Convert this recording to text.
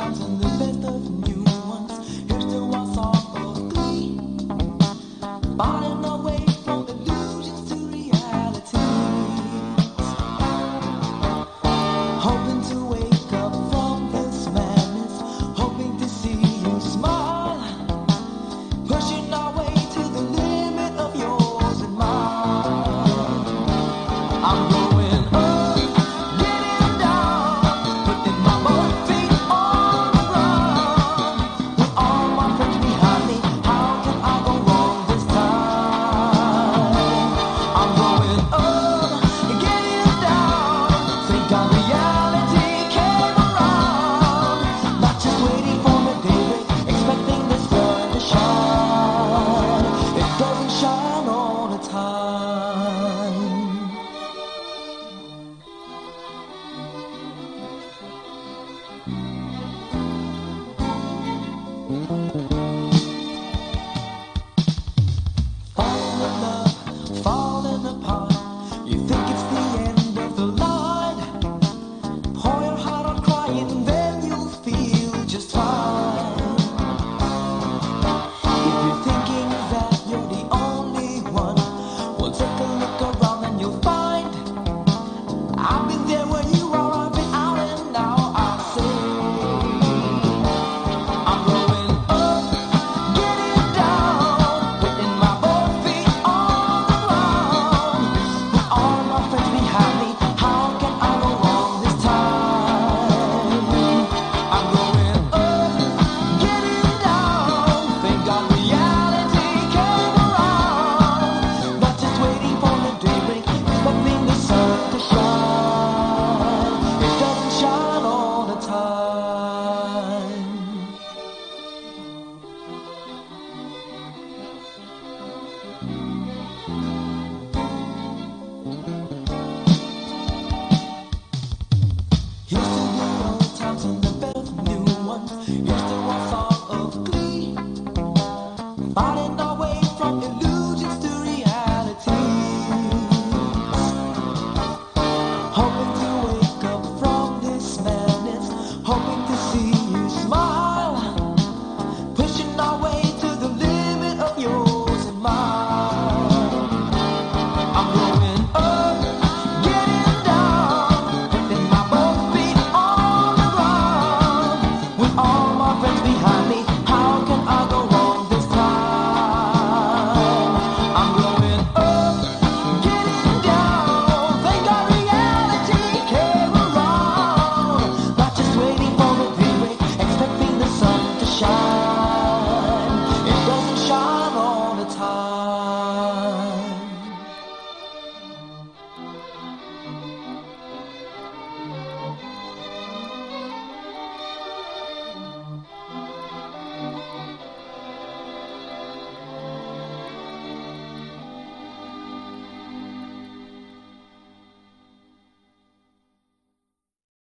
best of Finding